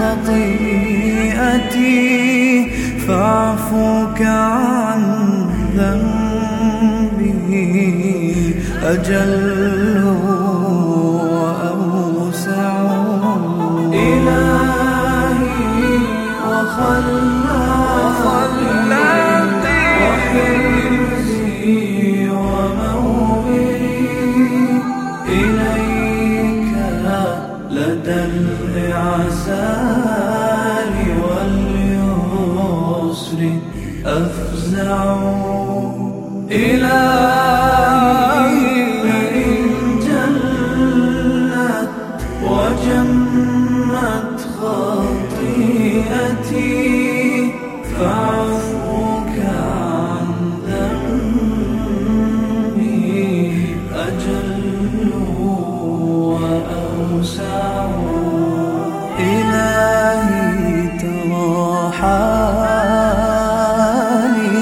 خطيئتي فاعفوك عن ذنبي. أجل إلهي ترى حالي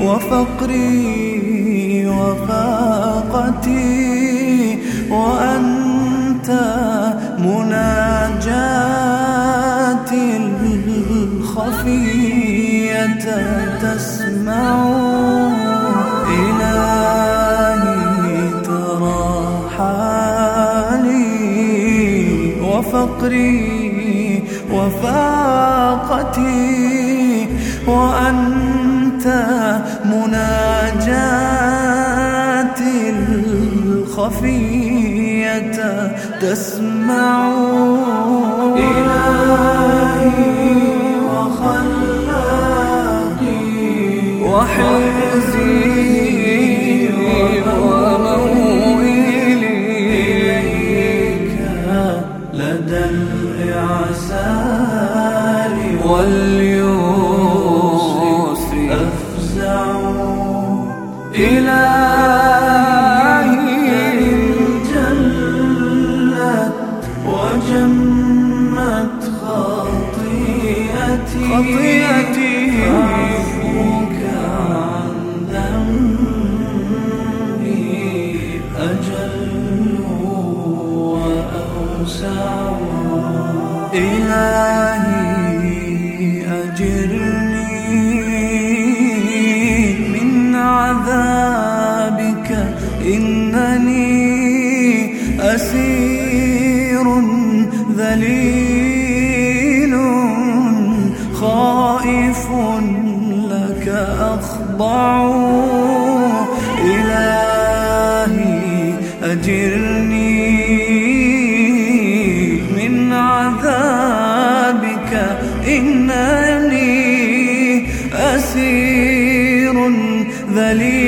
وفقري وفاقتي وأنت مناجاتي الخفية تسمع وفقري وفاقتي وأنت مناجاتي الخفية تسمع إلهي وخلاقي وحرزي واليسر أفزع إلهي جلت وجمت خطيئتي خطيئتي. فأعفوك عن ذنبي. أجل وأوسع إلهي. إنني أسير ذليل خائف لك أخضع إلهي أجرني من عذابك. إنني أسير ذليل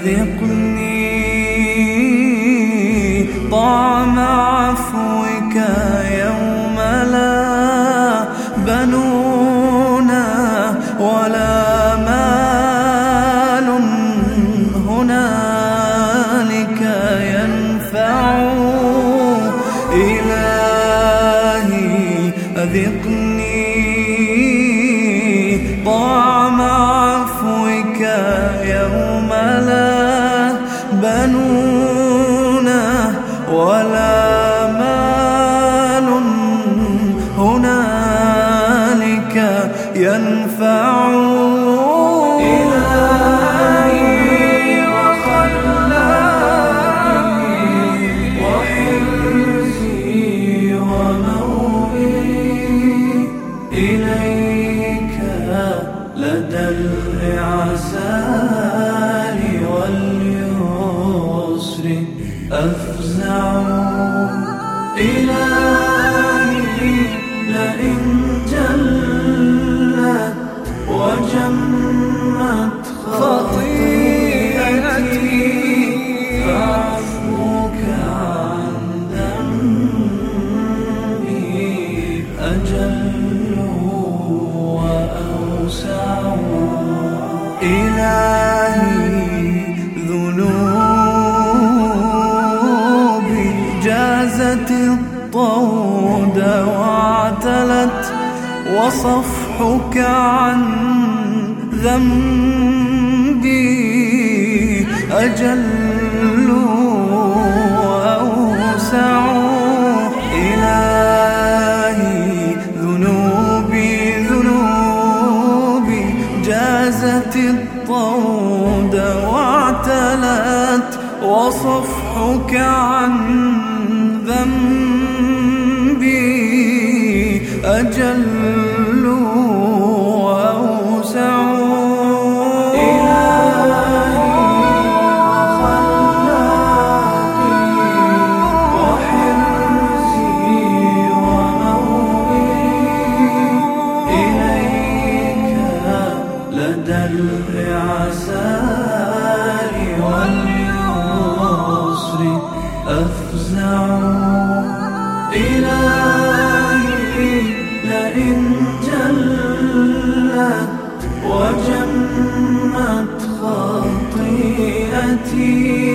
إلهي وأوسع إلهي ذنوبي جازت الطود واعتلت وصفحك عن ذنبي أجل جازت الطود واعتلت وصفحك عن ذنبي أجل إلهي لئن جلت وجمت خطيئتي